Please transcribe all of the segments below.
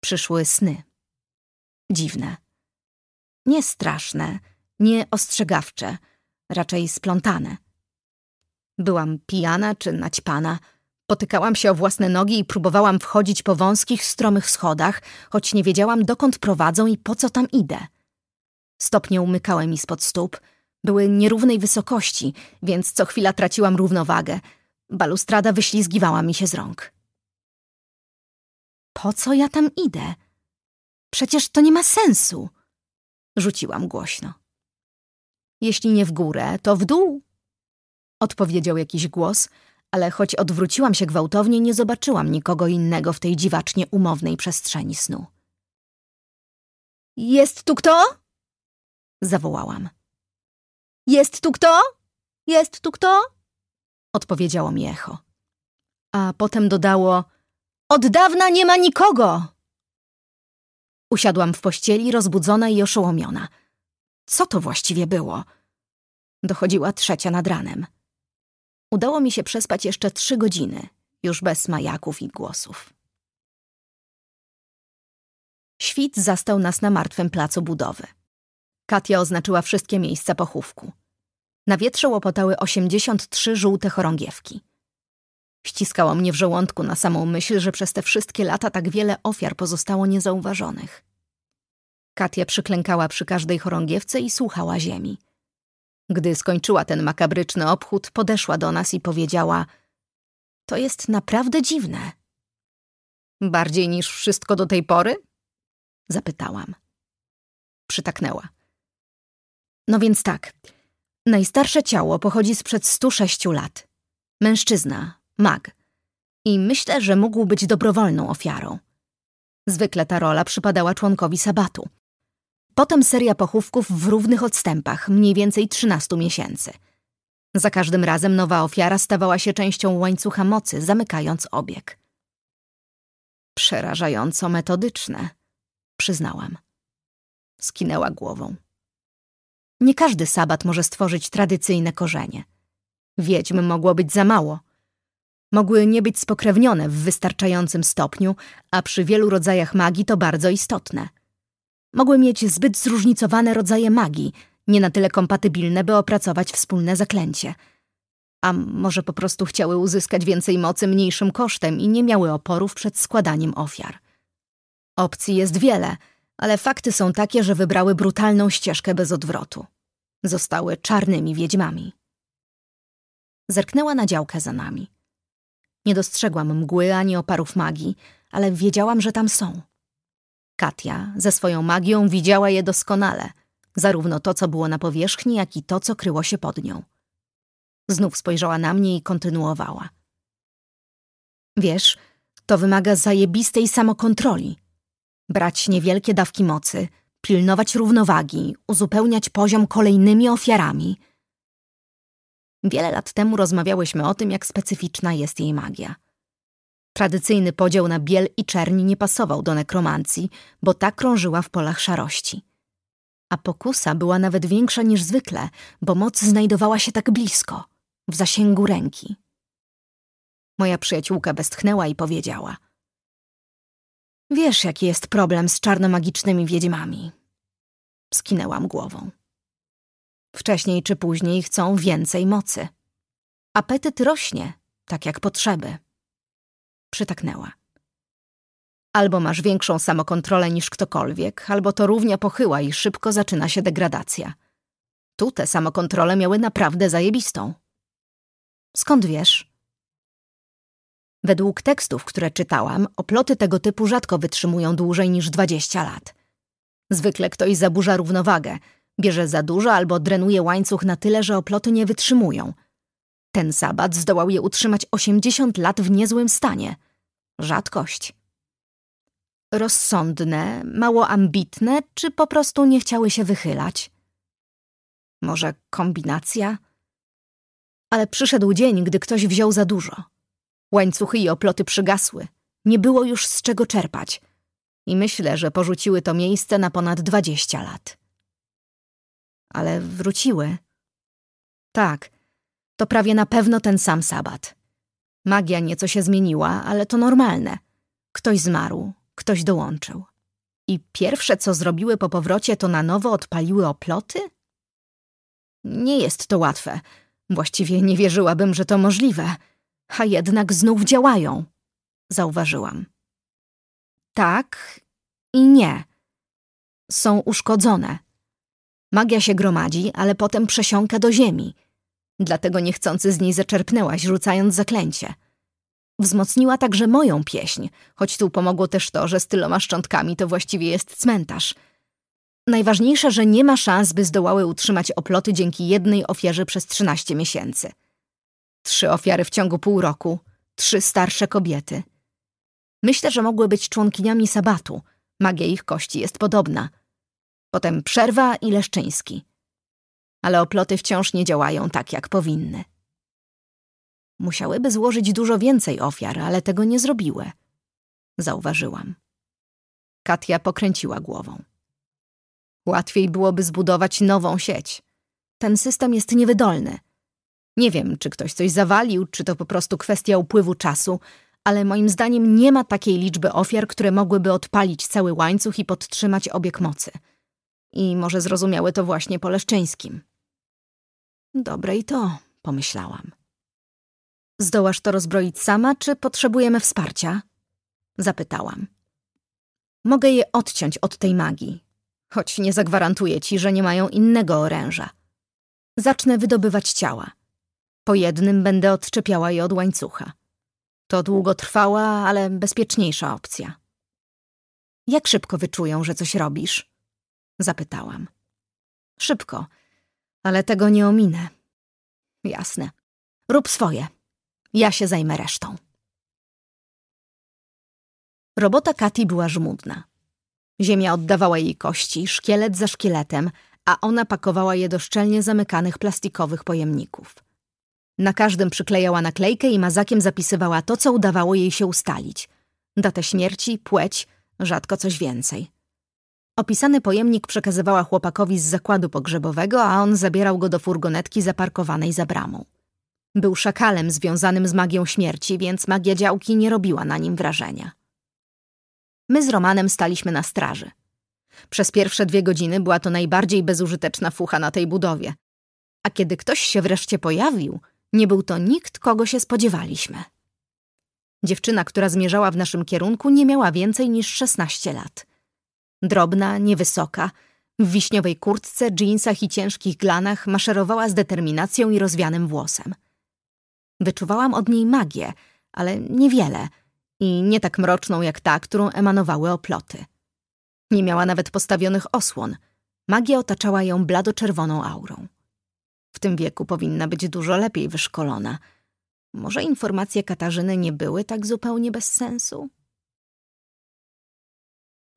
Przyszły sny. Dziwne. Nie straszne, nie ostrzegawcze, raczej splątane. Byłam pijana czy naćpana. Potykałam się o własne nogi i próbowałam wchodzić po wąskich, stromych schodach, choć nie wiedziałam, dokąd prowadzą i po co tam idę. Stopnie umykały mi spod stóp. Były nierównej wysokości, więc co chwila traciłam równowagę. Balustrada wyślizgiwała mi się z rąk. Po co ja tam idę? Przecież to nie ma sensu. Rzuciłam głośno. Jeśli nie w górę, to w dół. Odpowiedział jakiś głos, ale choć odwróciłam się gwałtownie, nie zobaczyłam nikogo innego w tej dziwacznie umownej przestrzeni snu. Jest tu kto? Zawołałam. Jest tu kto? Jest tu kto? Odpowiedziało mi echo. A potem dodało: Od dawna nie ma nikogo! Usiadłam w pościeli, rozbudzona i oszołomiona. Co to właściwie było? Dochodziła trzecia nad ranem. Udało mi się przespać jeszcze trzy godziny, już bez majaków i głosów. Świt zastał nas na martwym placu budowy. Katia oznaczyła wszystkie miejsca pochówku. Na wietrze łopotały 83 żółte chorągiewki. Ściskało mnie w żołądku na samą myśl, że przez te wszystkie lata tak wiele ofiar pozostało niezauważonych. Katia przyklękała przy każdej chorągiewce i słuchała ziemi. Gdy skończyła ten makabryczny obchód, podeszła do nas i powiedziała: To jest naprawdę dziwne. Bardziej niż wszystko do tej pory? Zapytałam. Przytaknęła. No więc tak. Najstarsze ciało pochodzi sprzed 106 lat. Mężczyzna, mag. I myślę, że mógł być dobrowolną ofiarą. Zwykle ta rola przypadała członkowi sabatu. Potem seria pochówków w równych odstępach, mniej więcej 13 miesięcy. Za każdym razem nowa ofiara stawała się częścią łańcucha mocy, zamykając obieg. Przerażająco metodyczne, przyznałam. Skinęła głową. Nie każdy sabat może stworzyć tradycyjne korzenie. Wiedźm mogło być za mało. Mogły nie być spokrewnione w wystarczającym stopniu, a przy wielu rodzajach magii to bardzo istotne. Mogły mieć zbyt zróżnicowane rodzaje magii, nie na tyle kompatybilne, by opracować wspólne zaklęcie. A może po prostu chciały uzyskać więcej mocy mniejszym kosztem i nie miały oporów przed składaniem ofiar. Opcji jest wiele, ale fakty są takie, że wybrały brutalną ścieżkę bez odwrotu. Zostały czarnymi wiedźmami. Zerknęła na działkę za nami. Nie dostrzegłam mgły ani oparów magii, ale wiedziałam, że tam są. Katia ze swoją magią widziała je doskonale, zarówno to, co było na powierzchni, jak i to, co kryło się pod nią. Znów spojrzała na mnie i kontynuowała. Wiesz, to wymaga zajebistej samokontroli. Brać niewielkie dawki mocy, pilnować równowagi, uzupełniać poziom kolejnymi ofiarami. Wiele lat temu rozmawiałyśmy o tym, jak specyficzna jest jej magia. Tradycyjny podział na biel i czerni nie pasował do nekromancji, bo ta krążyła w polach szarości. A pokusa była nawet większa niż zwykle, bo moc znajdowała się tak blisko, w zasięgu ręki. Moja przyjaciółka westchnęła i powiedziała – Wiesz, jaki jest problem z czarnomagicznymi wiedźmami. Skinęłam głową. Wcześniej czy później chcą więcej mocy. Apetyt rośnie, tak jak potrzeby. Przytaknęła. Albo masz większą samokontrolę niż ktokolwiek, albo to równia pochyła i szybko zaczyna się degradacja. Tu te samokontrole miały naprawdę zajebistą. Skąd wiesz? Według tekstów, które czytałam, oploty tego typu rzadko wytrzymują dłużej niż 20 lat. Zwykle ktoś zaburza równowagę, bierze za dużo albo drenuje łańcuch na tyle, że oploty nie wytrzymują. Ten sabat zdołał je utrzymać 80 lat w niezłym stanie. Rzadkość. Rozsądne, mało ambitne, czy po prostu nie chciały się wychylać? Może kombinacja? Ale przyszedł dzień, gdy ktoś wziął za dużo. Łańcuchy i oploty przygasły. Nie było już z czego czerpać. I myślę, że porzuciły to miejsce na ponad dwadzieścia lat. Ale wróciły. Tak, to prawie na pewno ten sam sabat. Magia nieco się zmieniła, ale to normalne. Ktoś zmarł, ktoś dołączył. I pierwsze, co zrobiły po powrocie, to na nowo odpaliły oploty? Nie jest to łatwe. Właściwie nie wierzyłabym, że to możliwe. A jednak znów działają, zauważyłam. Tak i nie. Są uszkodzone. Magia się gromadzi, ale potem przesiąka do ziemi. Dlatego niechcący z niej zaczerpnęłaś, rzucając zaklęcie. Wzmocniła także moją pieśń, choć tu pomogło też to, że z tyloma szczątkami to właściwie jest cmentarz. Najważniejsze, że nie ma szans, by zdołały utrzymać oploty dzięki jednej ofierze przez 13 miesięcy. Trzy ofiary w ciągu pół roku, trzy starsze kobiety. Myślę, że mogły być członkiniami sabatu. Magia ich kości jest podobna. Potem przerwa i leszczyński. Ale oploty wciąż nie działają tak, jak powinny. Musiałyby złożyć dużo więcej ofiar, ale tego nie zrobiły. Zauważyłam. Katia pokręciła głową. Łatwiej byłoby zbudować nową sieć. Ten system jest niewydolny. Nie wiem, czy ktoś coś zawalił, czy to po prostu kwestia upływu czasu, ale moim zdaniem nie ma takiej liczby ofiar, które mogłyby odpalić cały łańcuch i podtrzymać obieg mocy. I może zrozumiały to właśnie po Leszczyńskim. Dobre i to, pomyślałam. Zdołasz to rozbroić sama, czy potrzebujemy wsparcia? Zapytałam. Mogę je odciąć od tej magii, choć nie zagwarantuję ci, że nie mają innego oręża. Zacznę wydobywać ciała. Po jednym będę odczepiała je od łańcucha. To długotrwała, ale bezpieczniejsza opcja. Jak szybko wyczują, że coś robisz? Zapytałam. Szybko, ale tego nie ominę. Jasne. Rób swoje. Ja się zajmę resztą. Robota Kati była żmudna. Ziemia oddawała jej kości, szkielet za szkieletem, a ona pakowała je do szczelnie zamykanych plastikowych pojemników. Na każdym przyklejała naklejkę i mazakiem zapisywała to, co udawało jej się ustalić. Datę śmierci, płeć, rzadko coś więcej. Opisany pojemnik przekazywała chłopakowi z zakładu pogrzebowego, a on zabierał go do furgonetki zaparkowanej za bramą. Był szakalem związanym z magią śmierci, więc magia działki nie robiła na nim wrażenia. My z Romanem staliśmy na straży. Przez pierwsze dwie godziny była to najbardziej bezużyteczna fucha na tej budowie. A kiedy ktoś się wreszcie pojawił, nie był to nikt, kogo się spodziewaliśmy. Dziewczyna, która zmierzała w naszym kierunku, nie miała więcej niż 16 lat. Drobna, niewysoka, w wiśniowej kurtce, dżinsach i ciężkich glanach maszerowała z determinacją i rozwianym włosem. Wyczuwałam od niej magię, ale niewiele i nie tak mroczną jak ta, którą emanowały oploty. Nie miała nawet postawionych osłon. Magia otaczała ją blado-czerwoną aurą. W tym wieku powinna być dużo lepiej wyszkolona. Może informacje Katarzyny nie były tak zupełnie bez sensu?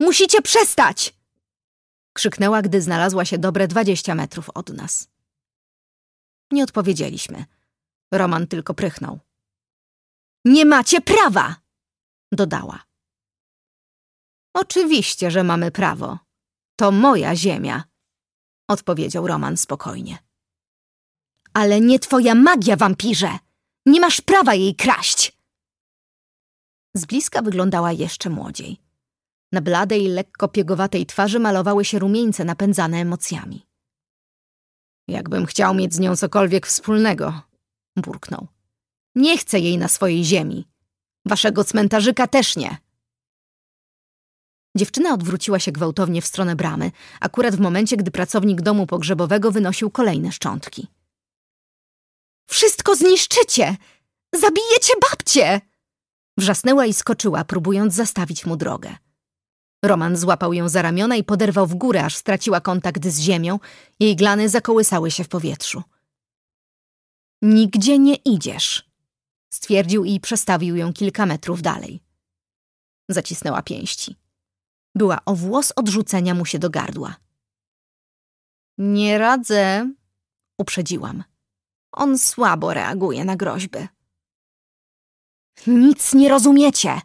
Musicie przestać! Krzyknęła, gdy znalazła się dobre dwadzieścia metrów od nas. Nie odpowiedzieliśmy. Roman tylko prychnął. Nie macie prawa! dodała. Oczywiście, że mamy prawo. To moja ziemia, odpowiedział Roman spokojnie. Ale nie twoja magia, wampirze! Nie masz prawa jej kraść! Z bliska wyglądała jeszcze młodziej. Na bladej, lekko piegowatej twarzy malowały się rumieńce napędzane emocjami. Jakbym chciał mieć z nią cokolwiek wspólnego, burknął. Nie chcę jej na swojej ziemi. Waszego cmentarzyka też nie. Dziewczyna odwróciła się gwałtownie w stronę bramy, akurat w momencie, gdy pracownik domu pogrzebowego wynosił kolejne szczątki. Wszystko zniszczycie! Zabijecie babcię! Wrzasnęła i skoczyła, próbując zastawić mu drogę. Roman złapał ją za ramiona i poderwał w górę, aż straciła kontakt z ziemią. Jej glany zakołysały się w powietrzu. Nigdzie nie idziesz, stwierdził i przestawił ją kilka metrów dalej. Zacisnęła pięści. Była o włos odrzucenia mu się do gardła. Nie radzę, uprzedziłam. On słabo reaguje na groźby. Nic nie rozumiecie.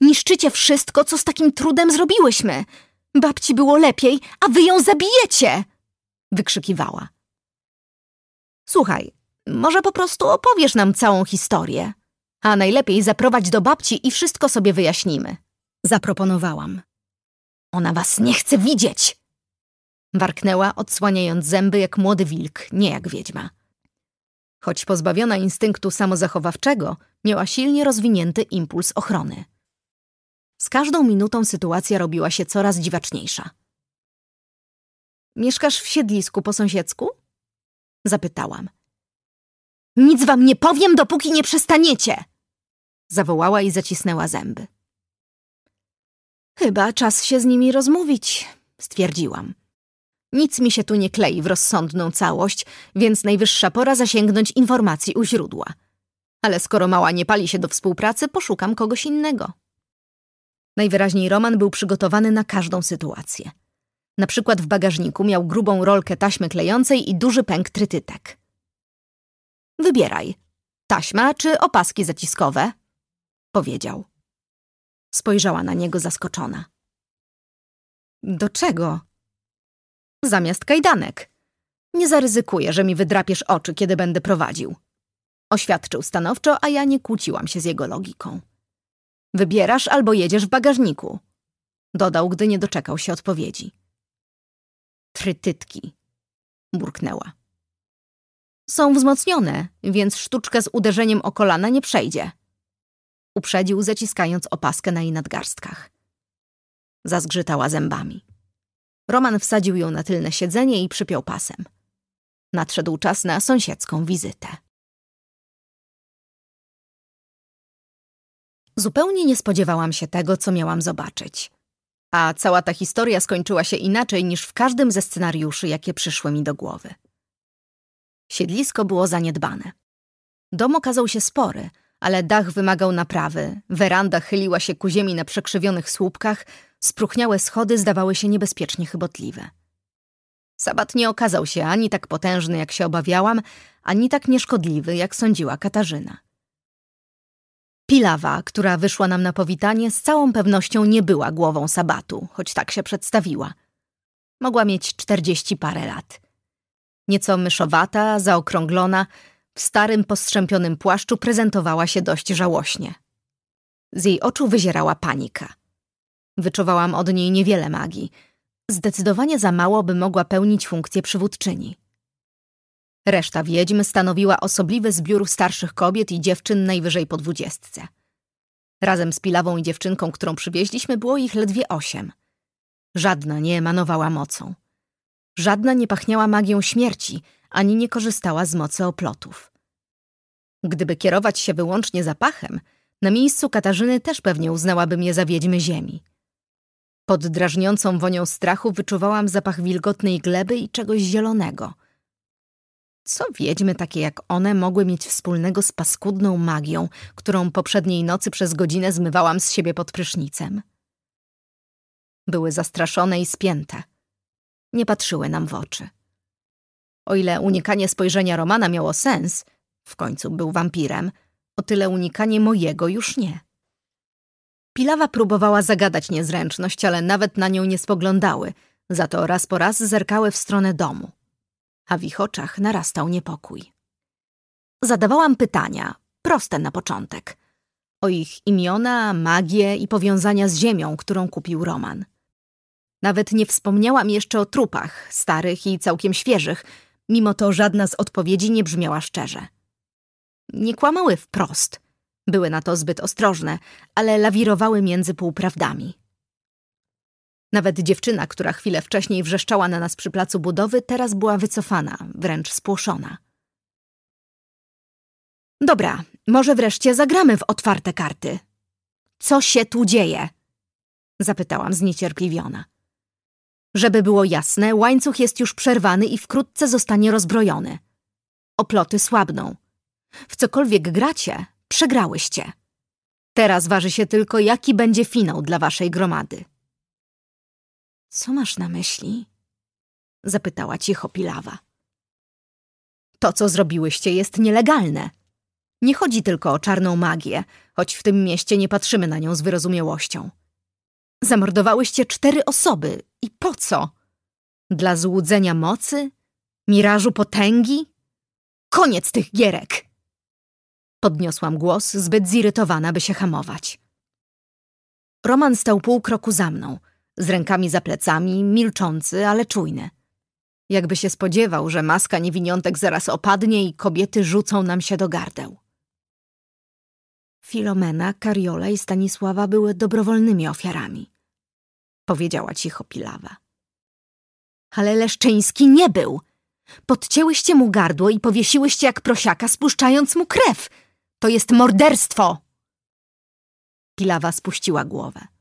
Niszczycie wszystko, co z takim trudem zrobiłyśmy. Babci było lepiej, a wy ją zabijecie! Wykrzykiwała. Słuchaj, może po prostu opowiesz nam całą historię. A najlepiej zaprowadź do babci i wszystko sobie wyjaśnimy. Zaproponowałam. Ona was nie chce widzieć! Warknęła, odsłaniając zęby jak młody wilk, nie jak wiedźma. Choć pozbawiona instynktu samozachowawczego, miała silnie rozwinięty impuls ochrony. Z każdą minutą sytuacja robiła się coraz dziwaczniejsza. Mieszkasz w siedlisku po sąsiedzku? Zapytałam. Nic wam nie powiem, dopóki nie przestaniecie! Zawołała i zacisnęła zęby. Chyba czas się z nimi rozmówić, stwierdziłam. Nic mi się tu nie klei w rozsądną całość, więc najwyższa pora zasięgnąć informacji u źródła. Ale skoro mała nie pali się do współpracy, poszukam kogoś innego. Najwyraźniej Roman był przygotowany na każdą sytuację. Na przykład w bagażniku miał grubą rolkę taśmy klejącej i duży pęk trytytek. Wybieraj, taśma czy opaski zaciskowe? Powiedział. Spojrzała na niego zaskoczona. Do czego? Zamiast kajdanek. Nie zaryzykuję, że mi wydrapiesz oczy, kiedy będę prowadził. Oświadczył stanowczo, a ja nie kłóciłam się z jego logiką. Wybierasz albo jedziesz w bagażniku. Dodał, gdy nie doczekał się odpowiedzi. Trytytki. Burknęła. Są wzmocnione, więc sztuczka z uderzeniem o kolana nie przejdzie. Uprzedził, zaciskając opaskę na jej nadgarstkach. Zazgrzytała zębami. Roman wsadził ją na tylne siedzenie i przypiął pasem. Nadszedł czas na sąsiedzką wizytę. Zupełnie nie spodziewałam się tego, co miałam zobaczyć. A cała ta historia skończyła się inaczej niż w każdym ze scenariuszy, jakie przyszły mi do głowy. Siedlisko było zaniedbane. Dom okazał się spory, ale dach wymagał naprawy, weranda chyliła się ku ziemi na przekrzywionych słupkach, spróchniałe schody zdawały się niebezpiecznie chybotliwe. Sabat nie okazał się ani tak potężny, jak się obawiałam, ani tak nieszkodliwy, jak sądziła Katarzyna. Pilawa, która wyszła nam na powitanie, z całą pewnością nie była głową Sabatu, choć tak się przedstawiła. Mogła mieć czterdzieści parę lat. Nieco myszowata, zaokrąglona, w starym, postrzępionym płaszczu prezentowała się dość żałośnie. Z jej oczu wyzierała panika. Wyczuwałam od niej niewiele magii. Zdecydowanie za mało, by mogła pełnić funkcję przywódczyni. Reszta wiedźm stanowiła osobliwy zbiór starszych kobiet i dziewczyn najwyżej po dwudziestce. Razem z Pilawą i dziewczynką, którą przywieźliśmy, było ich ledwie osiem. Żadna nie emanowała mocą. Żadna nie pachniała magią śmierci, ani nie korzystała z mocy oplotów. Gdyby kierować się wyłącznie zapachem, na miejscu Katarzyny też pewnie uznałabym je za wiedźmy ziemi. Pod drażniącą wonią strachu wyczuwałam zapach wilgotnej gleby i czegoś zielonego. Co wiedźmy takie jak one mogły mieć wspólnego z paskudną magią, którą poprzedniej nocy przez godzinę zmywałam z siebie pod prysznicem? Były zastraszone i spięte. Nie patrzyły nam w oczy. O ile unikanie spojrzenia Romana miało sens, w końcu był wampirem, o tyle unikanie mojego już nie. Pilawa próbowała zagadać niezręczność, ale nawet na nią nie spoglądały, za to raz po raz zerkały w stronę domu. A w ich oczach narastał niepokój. Zadawałam pytania, proste na początek. O ich imiona, magię i powiązania z ziemią, którą kupił Roman. Nawet nie wspomniałam jeszcze o trupach, starych i całkiem świeżych, mimo to żadna z odpowiedzi nie brzmiała szczerze. Nie kłamały wprost. Były na to zbyt ostrożne, ale lawirowały między półprawdami. Nawet dziewczyna, która chwilę wcześniej wrzeszczała na nas przy placu budowy, teraz była wycofana, wręcz spłoszona. Dobra, może wreszcie zagramy w otwarte karty. Co się tu dzieje? Zapytałam zniecierpliwiona. Żeby było jasne, łańcuch jest już przerwany i wkrótce zostanie rozbrojony. Oploty słabną. W cokolwiek gracie, przegrałyście. Teraz waży się tylko, jaki będzie finał dla waszej gromady. Co masz na myśli? Zapytała cicho Pilawa. To, co zrobiłyście, jest nielegalne. Nie chodzi tylko o czarną magię, choć w tym mieście nie patrzymy na nią z wyrozumiałością. Zamordowałyście cztery osoby. I po co? Dla złudzenia mocy? Mirażu potęgi? Koniec tych gierek! Podniosłam głos, zbyt zirytowana, by się hamować. Roman stał pół kroku za mną, z rękami za plecami, milczący, ale czujny. Jakby się spodziewał, że maska niewiniątek zaraz opadnie i kobiety rzucą nam się do gardeł. Filomena, Kariola i Stanisława były dobrowolnymi ofiarami. Powiedziała cicho Pilawa. Ale Leszczyński nie był. Podcięłyście mu gardło i powiesiłyście jak prosiaka, spuszczając mu krew. To jest morderstwo! Pilawa spuściła głowę.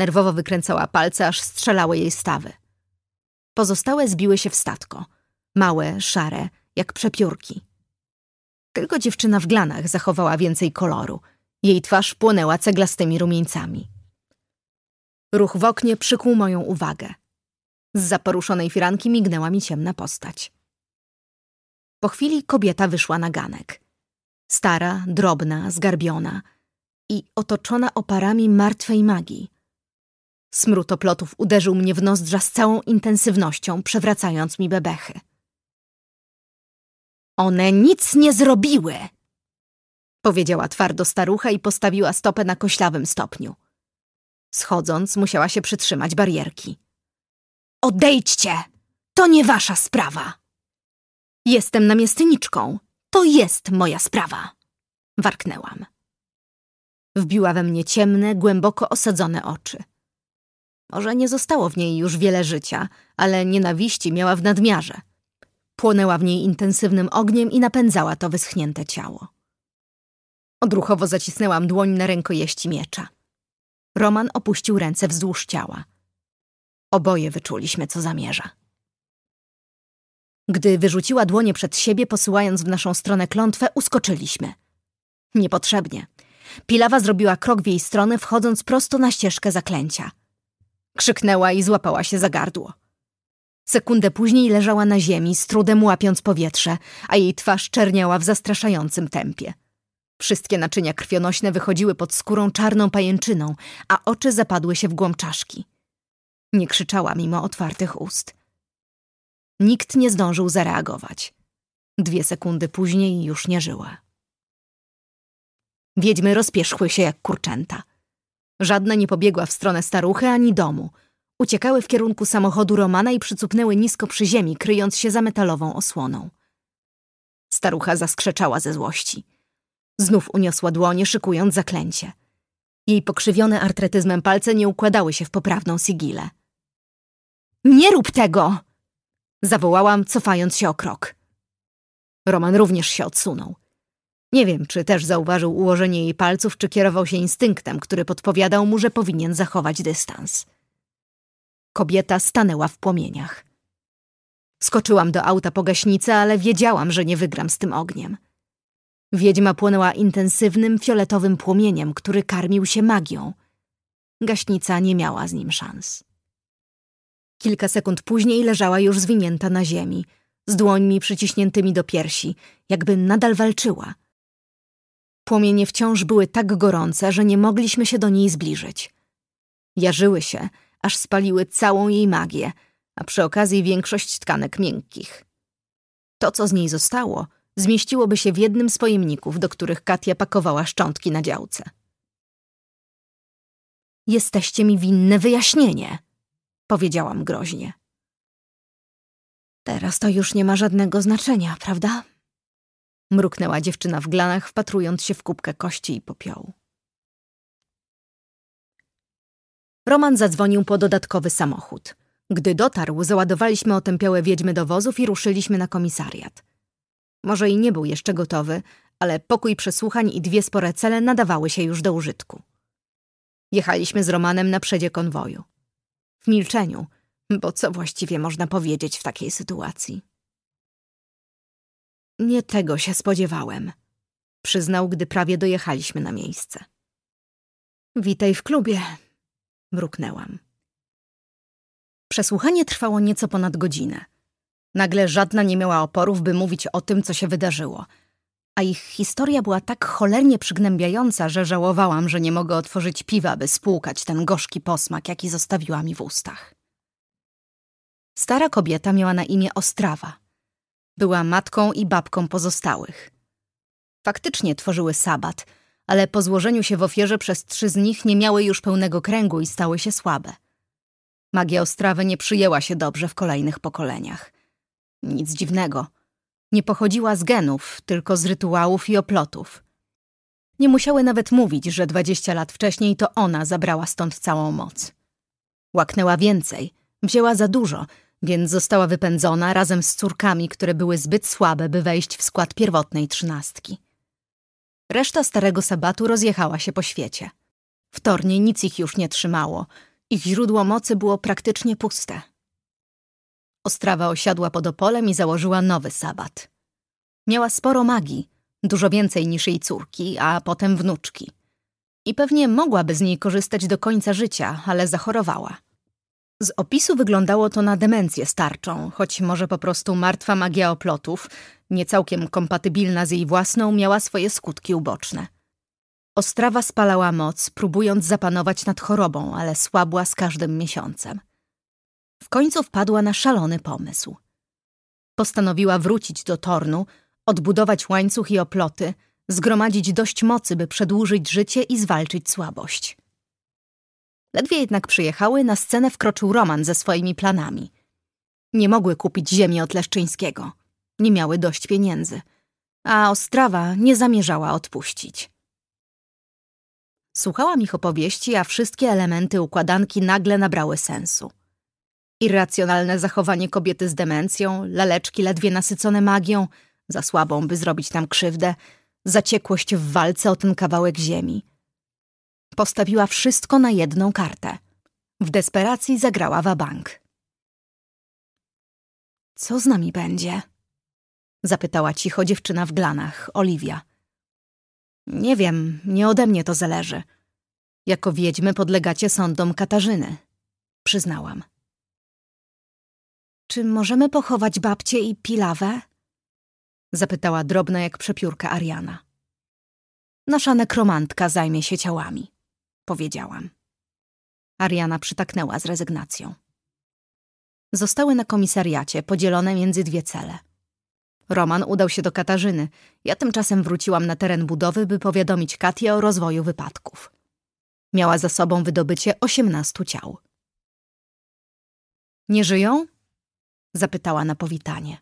Nerwowo wykręcała palce, aż strzelały jej stawy. Pozostałe zbiły się w statko. Małe, szare, jak przepiórki. Tylko dziewczyna w glanach zachowała więcej koloru. Jej twarz płonęła ceglastymi rumieńcami. Ruch w oknie przykuł moją uwagę. Z zaporuszonej firanki mignęła mi ciemna postać. Po chwili kobieta wyszła na ganek. Stara, drobna, zgarbiona i otoczona oparami martwej magii. Smród oplotów uderzył mnie w nozdrza z całą intensywnością, przewracając mi bebechy. One nic nie zrobiły, powiedziała twardo starucha i postawiła stopę na koślawym stopniu. Schodząc, musiała się przytrzymać barierki. Odejdźcie! To nie wasza sprawa! Jestem namiestniczką. To jest moja sprawa! Warknęłam. Wbiła we mnie ciemne, głęboko osadzone oczy. Może nie zostało w niej już wiele życia, ale nienawiści miała w nadmiarze. Płonęła w niej intensywnym ogniem i napędzała to wyschnięte ciało. Odruchowo zacisnęłam dłoń na rękojeści miecza. Roman opuścił ręce wzdłuż ciała. Oboje wyczuliśmy, co zamierza. Gdy wyrzuciła dłonie przed siebie, posyłając w naszą stronę klątwę, uskoczyliśmy. Niepotrzebnie. Pilawa zrobiła krok w jej stronę, wchodząc prosto na ścieżkę zaklęcia. Krzyknęła i złapała się za gardło. Sekundę później leżała na ziemi, z trudem łapiąc powietrze, a jej twarz czerniała w zastraszającym tempie. Wszystkie naczynia krwionośne wychodziły pod skórą czarną pajęczyną, a oczy zapadły się w głąb czaszki. Nie krzyczała mimo otwartych ust. Nikt nie zdążył zareagować. Dwie sekundy później już nie żyła. Wiedźmy rozpierzchły się jak kurczęta. Żadna nie pobiegła w stronę staruchy ani domu. Uciekały w kierunku samochodu Romana i przycupnęły nisko przy ziemi, kryjąc się za metalową osłoną. Starucha zaskrzeczała ze złości. Znów uniosła dłonie, szykując zaklęcie. Jej pokrzywione artretyzmem palce nie układały się w poprawną sigilę. Nie rób tego! Zawołałam, cofając się o krok. Roman również się odsunął. Nie wiem, czy też zauważył ułożenie jej palców, czy kierował się instynktem, który podpowiadał mu, że powinien zachować dystans. Kobieta stanęła w płomieniach. Skoczyłam do auta po gaśnicę, ale wiedziałam, że nie wygram z tym ogniem. Wiedźma płonęła intensywnym, fioletowym płomieniem, który karmił się magią. Gaśnica nie miała z nim szans. Kilka sekund później leżała już zwinięta na ziemi, z dłońmi przyciśniętymi do piersi, jakby nadal walczyła. Płomienie wciąż były tak gorące, że nie mogliśmy się do niej zbliżyć. Jarzyły się, aż spaliły całą jej magię, a przy okazji większość tkanek miękkich. To, co z niej zostało, zmieściłoby się w jednym z pojemników, do których Katia pakowała szczątki na działce. Jesteście mi winne wyjaśnienie, powiedziałam groźnie. Teraz to już nie ma żadnego znaczenia, prawda? Mruknęła dziewczyna w glanach, wpatrując się w kubkę kości i popiołu. Roman zadzwonił po dodatkowy samochód. Gdy dotarł, załadowaliśmy otępiałe wiedźmy do wozów i ruszyliśmy na komisariat. Może i nie był jeszcze gotowy, ale pokój przesłuchań i dwie spore cele nadawały się już do użytku. Jechaliśmy z Romanem na przedzie konwoju. W milczeniu, bo co właściwie można powiedzieć w takiej sytuacji? Nie tego się spodziewałem, przyznał, gdy prawie dojechaliśmy na miejsce. Witaj w klubie, mruknęłam. Przesłuchanie trwało nieco ponad godzinę. Nagle żadna nie miała oporów, by mówić o tym, co się wydarzyło. A ich historia była tak cholernie przygnębiająca, że żałowałam, że nie mogę otworzyć piwa, by spłukać ten gorzki posmak, jaki zostawiła mi w ustach. Stara kobieta miała na imię Ostrawa. Była matką i babką pozostałych. Faktycznie tworzyły sabat, ale po złożeniu się w ofierze przez trzy z nich nie miały już pełnego kręgu i stały się słabe. Magia Ostrawy nie przyjęła się dobrze w kolejnych pokoleniach. Nic dziwnego. Nie pochodziła z genów, tylko z rytuałów i oplotów. Nie musiały nawet mówić, że dwadzieścia lat wcześniej to ona zabrała stąd całą moc. Łaknęła więcej, wzięła za dużo, więc została wypędzona razem z córkami, które były zbyt słabe, by wejść w skład pierwotnej trzynastki. Reszta starego sabatu rozjechała się po świecie. W Tornie nic ich już nie trzymało. Ich źródło mocy było praktycznie puste. Ostrawa osiadła pod Opolem i założyła nowy sabat. Miała sporo magii, dużo więcej niż jej córki, a potem wnuczki. I pewnie mogłaby z niej korzystać do końca życia, ale zachorowała. Z opisu wyglądało to na demencję starczą, choć może po prostu martwa magia oplotów, niecałkiem kompatybilna z jej własną, miała swoje skutki uboczne. Ostrawa spalała moc, próbując zapanować nad chorobą, ale słabła z każdym miesiącem. W końcu wpadła na szalony pomysł. Postanowiła wrócić do Tornu, odbudować łańcuch i oploty, zgromadzić dość mocy, by przedłużyć życie i zwalczyć słabość. Ledwie jednak przyjechały, na scenę wkroczył Roman ze swoimi planami. Nie mogły kupić ziemi od Leszczyńskiego. Nie miały dość pieniędzy. A Ostrawa nie zamierzała odpuścić. Słuchałam ich opowieści, a wszystkie elementy układanki nagle nabrały sensu. Irracjonalne zachowanie kobiety z demencją, laleczki ledwie nasycone magią, za słabą, by zrobić tam krzywdę, zaciekłość w walce o ten kawałek ziemi. Postawiła wszystko na jedną kartę. W desperacji zagrała wabank. Co z nami będzie? Zapytała cicho dziewczyna w glanach, Oliwia. Nie wiem, nie ode mnie to zależy. Jako wiedźmy podlegacie sądom Katarzyny, przyznałam. Czy możemy pochować babcię i pilawę? Zapytała drobna jak przepiórka Ariana. Nasza nekromantka zajmie się ciałami, powiedziałam. Ariana przytaknęła z rezygnacją. Zostały na komisariacie, podzielone między dwie cele. Roman udał się do Katarzyny. Ja tymczasem wróciłam na teren budowy, by powiadomić Katię o rozwoju wypadków. Miała za sobą wydobycie osiemnastu ciał. Nie żyją? Zapytała na powitanie.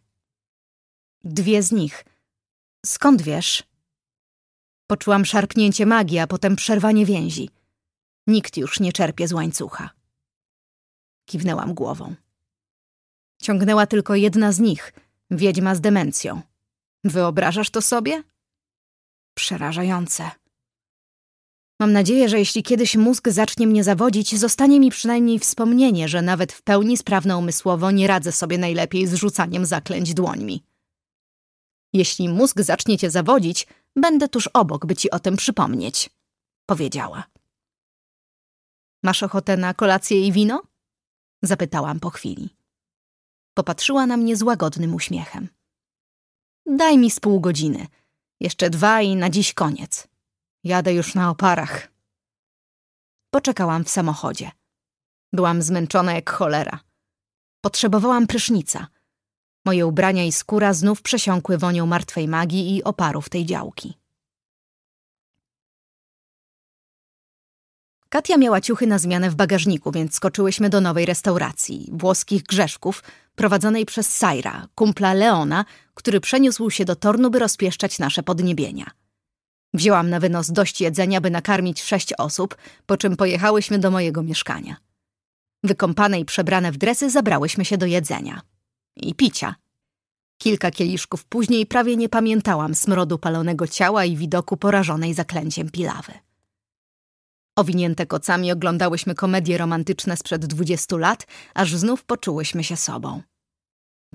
Dwie z nich. Skąd wiesz? Poczułam szarpnięcie magii, a potem przerwanie więzi. Nikt już nie czerpie z łańcucha. Kiwnęłam głową. Ciągnęła tylko jedna z nich, wiedźma z demencją. Wyobrażasz to sobie? Przerażające. Mam nadzieję, że jeśli kiedyś mózg zacznie mnie zawodzić, zostanie mi przynajmniej wspomnienie, że nawet w pełni sprawna umysłowo nie radzę sobie najlepiej z rzucaniem zaklęć dłońmi. Jeśli mózg zacznie cię zawodzić, będę tuż obok, by ci o tym przypomnieć, powiedziała. Masz ochotę na kolację i wino? Zapytałam po chwili. Popatrzyła na mnie z łagodnym uśmiechem. Daj mi z pół godziny. Jeszcze dwa i na dziś koniec. Jadę już na oparach. Poczekałam w samochodzie. Byłam zmęczona jak cholera. Potrzebowałam prysznica. Moje ubrania i skóra znów przesiąkły wonią martwej magii i oparów tej działki. Katia miała ciuchy na zmianę w bagażniku, więc skoczyłyśmy do nowej restauracji, włoskich grzeszków, prowadzonej przez Sajra, kumpla Leona, który przeniósł się do Tornu, by rozpieszczać nasze podniebienia. Wzięłam na wynos dość jedzenia, by nakarmić sześć osób, po czym pojechałyśmy do mojego mieszkania. Wykąpane i przebrane w dresy zabrałyśmy się do jedzenia. I picia. Kilka kieliszków później prawie nie pamiętałam smrodu palonego ciała i widoku porażonej zaklęciem pilawy. Owinięte kocami oglądałyśmy komedie romantyczne sprzed dwudziestu lat, aż znów poczułyśmy się sobą.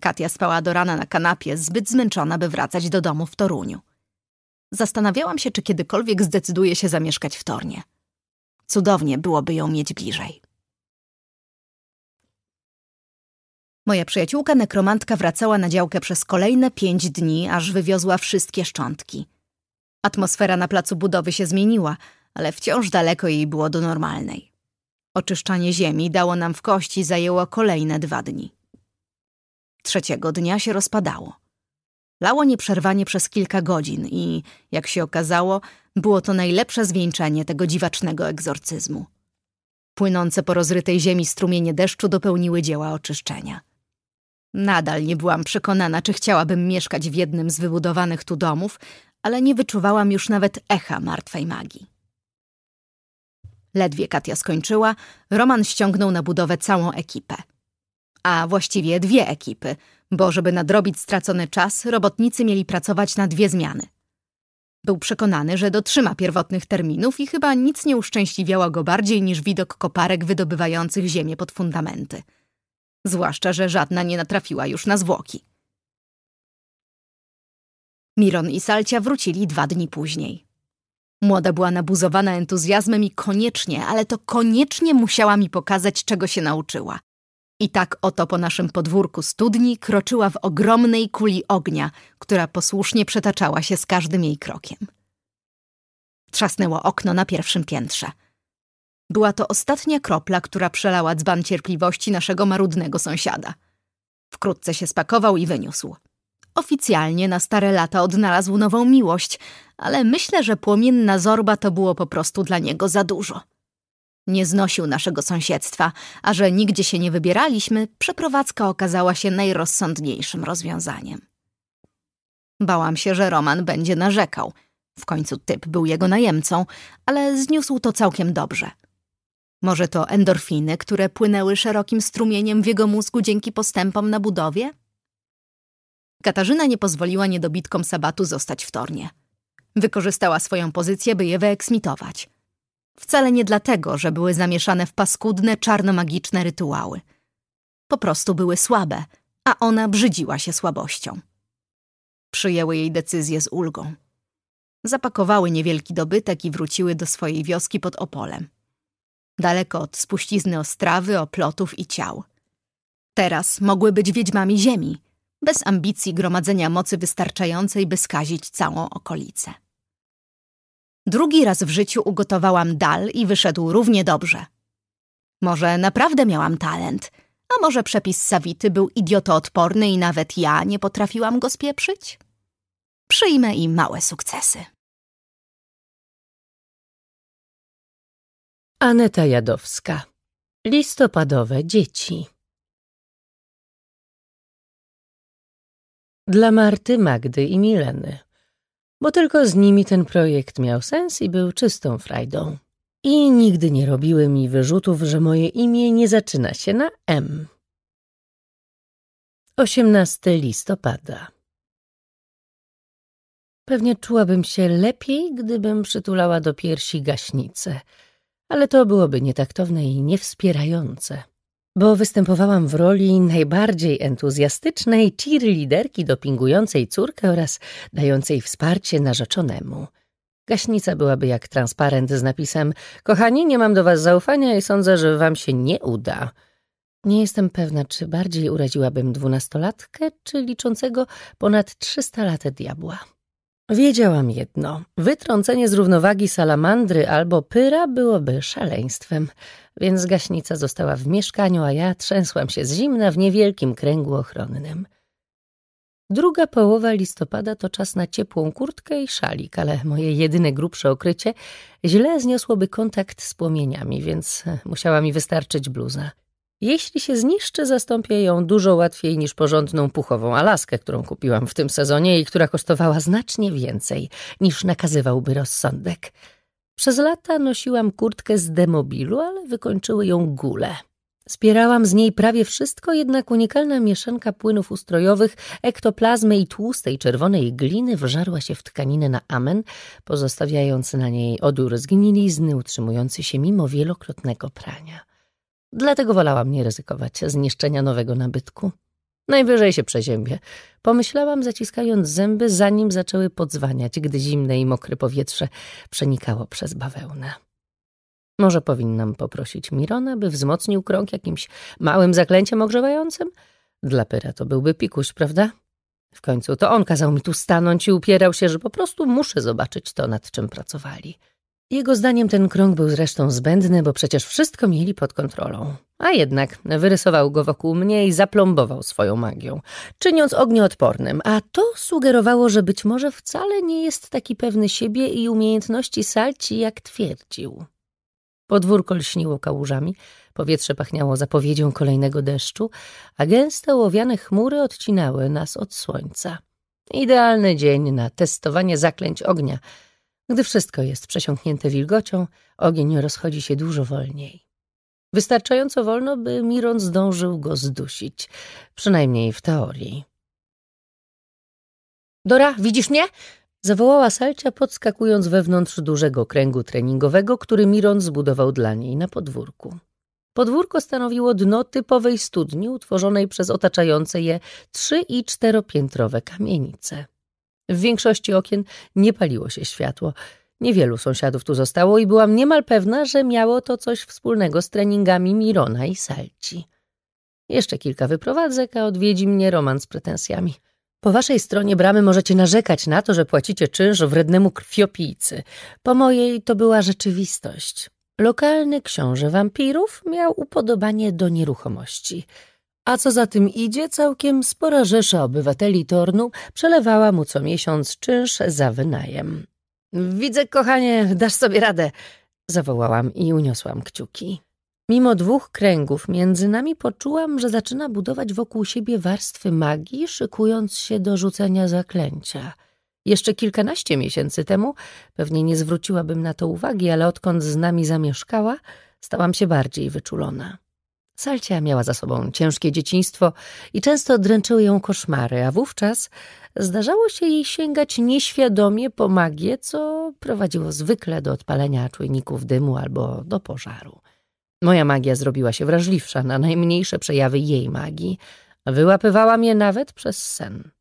Katia spała do rana na kanapie, zbyt zmęczona, by wracać do domu w Toruniu. Zastanawiałam się, czy kiedykolwiek zdecyduje się zamieszkać w Tornie. Cudownie byłoby ją mieć bliżej. Moja przyjaciółka nekromantka wracała na działkę przez kolejne pięć dni, aż wywiozła wszystkie szczątki. Atmosfera na placu budowy się zmieniła, ale wciąż daleko jej było do normalnej. Oczyszczanie ziemi dało nam w kości zajęło kolejne dwa dni. Trzeciego dnia się rozpadało. Lało nieprzerwanie przez kilka godzin i, jak się okazało, było to najlepsze zwieńczenie tego dziwacznego egzorcyzmu. Płynące po rozrytej ziemi strumienie deszczu dopełniły dzieła oczyszczenia. Nadal nie byłam przekonana, czy chciałabym mieszkać w jednym z wybudowanych tu domów, ale nie wyczuwałam już nawet echa martwej magii. Ledwie Katia skończyła, Roman ściągnął na budowę całą ekipę. A właściwie dwie ekipy, bo żeby nadrobić stracony czas, robotnicy mieli pracować na dwie zmiany. Był przekonany, że dotrzyma pierwotnych terminów i chyba nic nie uszczęśliwiało go bardziej niż widok koparek wydobywających ziemię pod fundamenty. Zwłaszcza, że żadna nie natrafiła już na zwłoki. Miron i Salcia wrócili dwa dni później. Młoda była nabuzowana entuzjazmem i koniecznie, ale to koniecznie musiała mi pokazać, czego się nauczyła. I tak oto po naszym podwórku studni kroczyła w ogromnej kuli ognia, która posłusznie przetaczała się z każdym jej krokiem. Trzasnęło okno na pierwszym piętrze. Była to ostatnia kropla, która przelała dzban cierpliwości naszego marudnego sąsiada. Wkrótce się spakował i wyniósł. Oficjalnie na stare lata odnalazł nową miłość, ale myślę, że płomienna zorba to było po prostu dla niego za dużo. Nie znosił naszego sąsiedztwa, a że nigdzie się nie wybieraliśmy, przeprowadzka okazała się najrozsądniejszym rozwiązaniem. Bałam się, że Roman będzie narzekał. W końcu typ był jego najemcą, ale zniósł to całkiem dobrze. Może to endorfiny, które płynęły szerokim strumieniem w jego mózgu dzięki postępom na budowie? Katarzyna nie pozwoliła niedobitkom sabatu zostać w tornie. Wykorzystała swoją pozycję, by je wyeksmitować. Wcale nie dlatego, że były zamieszane w paskudne, czarnomagiczne rytuały. Po prostu były słabe, a ona brzydziła się słabością. Przyjęły jej decyzję z ulgą. Zapakowały niewielki dobytek i wróciły do swojej wioski pod Opolem. Daleko od spuścizny Ostrawy, oplotów i ciał. Teraz mogły być wiedźmami ziemi, bez ambicji gromadzenia mocy wystarczającej, by skazić całą okolicę. Drugi raz w życiu ugotowałam dal i wyszedł równie dobrze. Może naprawdę miałam talent, a może przepis Sawity był idiotoodporny i nawet ja nie potrafiłam go spieprzyć? Przyjmę i małe sukcesy. Aneta Jadowska Listopadowe dzieci Dla Marty, Magdy i Mileny bo tylko z nimi ten projekt miał sens i był czystą frajdą. I nigdy nie robiły mi wyrzutów, że moje imię nie zaczyna się na M. 18 listopada. Pewnie czułabym się lepiej, gdybym przytulała do piersi gaśnicę, ale to byłoby nietaktowne i niewspierające bo występowałam w roli najbardziej entuzjastycznej cheerleaderki dopingującej córkę oraz dającej wsparcie narzeczonemu. Gaśnica byłaby jak transparent z napisem Kochani, nie mam do was zaufania i sądzę, że wam się nie uda. Nie jestem pewna, czy bardziej uraziłabym dwunastolatkę, czy liczącego ponad trzysta lat diabła. Wiedziałam jedno. Wytrącenie z równowagi salamandry albo pyra byłoby szaleństwem, więc gaśnica została w mieszkaniu, a ja trzęsłam się z zimna w niewielkim kręgu ochronnym. Druga połowa listopada to czas na ciepłą kurtkę i szalik, ale moje jedyne grubsze okrycie źle zniosłoby kontakt z płomieniami, więc musiała mi wystarczyć bluza. Jeśli się zniszczy, zastąpię ją dużo łatwiej niż porządną puchową alaskę, którą kupiłam w tym sezonie i która kosztowała znacznie więcej niż nakazywałby rozsądek. Przez lata nosiłam kurtkę z demobilu, ale wykończyły ją gule. Spierałam z niej prawie wszystko, jednak unikalna mieszanka płynów ustrojowych, ektoplazmy i tłustej czerwonej gliny wżarła się w tkaninę na amen, pozostawiając na niej odór zgnilizny utrzymujący się mimo wielokrotnego prania. Dlatego wolałam nie ryzykować zniszczenia nowego nabytku. Najwyżej się przeziębię. Pomyślałam, zaciskając zęby, zanim zaczęły podzwaniać, gdy zimne i mokre powietrze przenikało przez bawełnę. Może powinnam poprosić Mirona, by wzmocnił krąg jakimś małym zaklęciem ogrzewającym? Dla Pyra to byłby pikuś, prawda? W końcu to on kazał mi tu stanąć i upierał się, że po prostu muszę zobaczyć to, nad czym pracowali. Jego zdaniem ten krąg był zresztą zbędny, bo przecież wszystko mieli pod kontrolą. A jednak wyrysował go wokół mnie i zaplombował swoją magią, czyniąc ognioodpornym, a to sugerowało, że być może wcale nie jest taki pewny siebie i umiejętności salci, jak twierdził. Podwórko lśniło kałużami, powietrze pachniało zapowiedzią kolejnego deszczu, a gęste ołowiane chmury odcinały nas od słońca. Idealny dzień na testowanie zaklęć ognia. Gdy wszystko jest przesiąknięte wilgocią, ogień rozchodzi się dużo wolniej. Wystarczająco wolno, by Miron zdążył go zdusić, przynajmniej w teorii. Dora, widzisz mnie? Zawołała Salcia, podskakując wewnątrz dużego kręgu treningowego, który Miron zbudował dla niej na podwórku. Podwórko stanowiło dno typowej studni utworzonej przez otaczające je trzy- i czteropiętrowe kamienice. W większości okien nie paliło się światło. Niewielu sąsiadów tu zostało i byłam niemal pewna, że miało to coś wspólnego z treningami Mirona i Salci. Jeszcze kilka wyprowadzek, a odwiedzi mnie Roman z pretensjami. Po waszej stronie bramy możecie narzekać na to, że płacicie czynsz wrednemu krwiopijcy. Po mojej to była rzeczywistość. Lokalny książę wampirów miał upodobanie do nieruchomości. A co za tym idzie, całkiem spora rzesza obywateli Tornu przelewała mu co miesiąc czynsz za wynajem. Widzę, kochanie, dasz sobie radę, zawołałam i uniosłam kciuki. Mimo dwóch kręgów między nami poczułam, że zaczyna budować wokół siebie warstwy magii, szykując się do rzucenia zaklęcia. Jeszcze kilkanaście miesięcy temu pewnie nie zwróciłabym na to uwagi, ale odkąd z nami zamieszkała, stałam się bardziej wyczulona. Salcia miała za sobą ciężkie dzieciństwo i często dręczyły ją koszmary, a wówczas zdarzało się jej sięgać nieświadomie po magię, co prowadziło zwykle do odpalenia czujników dymu albo do pożaru. Moja magia zrobiła się wrażliwsza na najmniejsze przejawy jej magii. Wyłapywałam je nawet przez sen.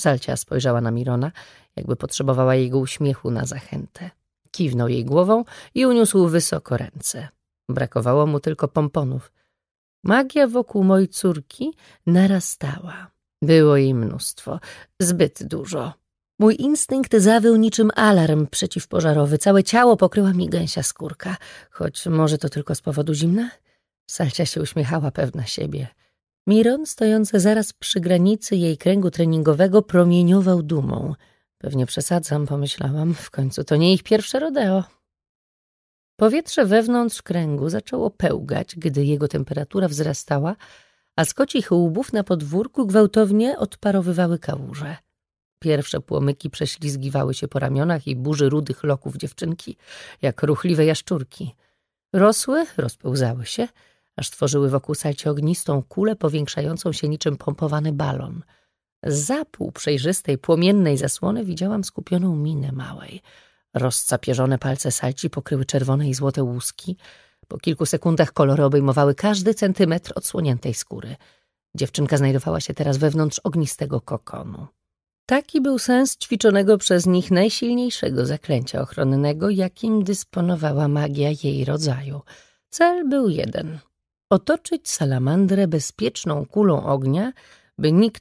Salcia spojrzała na Mirona, jakby potrzebowała jego uśmiechu na zachętę. Kiwnął jej głową i uniósł wysoko ręce. Brakowało mu tylko pomponów. Magia wokół mojej córki narastała. Było jej mnóstwo, zbyt dużo. Mój instynkt zawył niczym alarm przeciwpożarowy. Całe ciało pokryła mi gęsia skórka. Choć może to tylko z powodu zimna? Salcia się uśmiechała pewna siebie. Miron, stojący zaraz przy granicy jej kręgu treningowego, promieniował dumą. Pewnie przesadzam, pomyślałam. W końcu to nie ich pierwsze rodeo. Powietrze wewnątrz kręgu zaczęło pełgać, gdy jego temperatura wzrastała, a z kocich łbów na podwórku gwałtownie odparowywały kałuże. Pierwsze płomyki prześlizgiwały się po ramionach i burzy rudych loków dziewczynki, jak ruchliwe jaszczurki. Rosły, rozpełzały się, aż tworzyły wokół salci ognistą kulę powiększającą się niczym pompowany balon. Za pół przejrzystej, płomiennej zasłony widziałam skupioną minę małej. Rozcapierzone palce salci pokryły czerwone i złote łuski. Po kilku sekundach kolory obejmowały każdy centymetr odsłoniętej skóry. Dziewczynka znajdowała się teraz wewnątrz ognistego kokonu. Taki był sens ćwiczonego przez nich najsilniejszego zaklęcia ochronnego, jakim dysponowała magia jej rodzaju. Cel był jeden – otoczyć salamandrę bezpieczną kulą ognia, by nikt